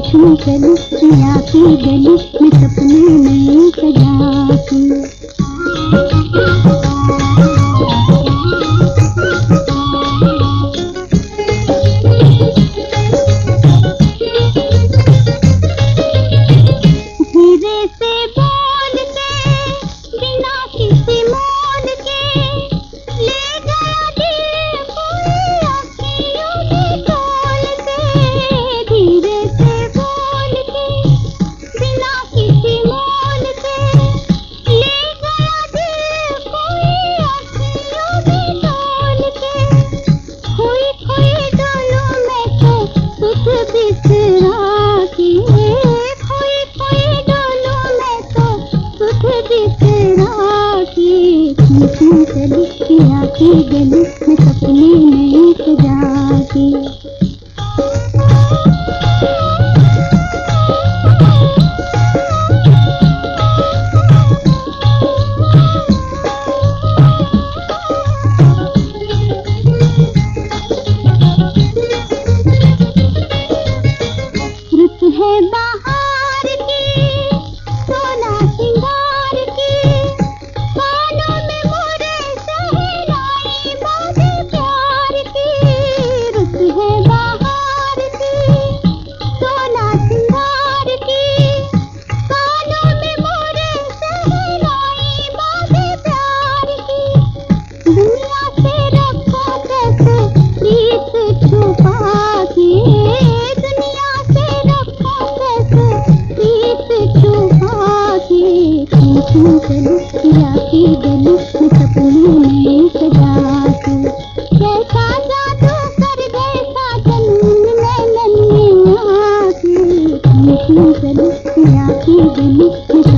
आके गली की गली में सपने नहीं सजा की गली में सपने नए छू छू चली पिया की गली में सपने में सजा के कैसा जादू कर गए साजन में आके छू छू चली पिया की गली में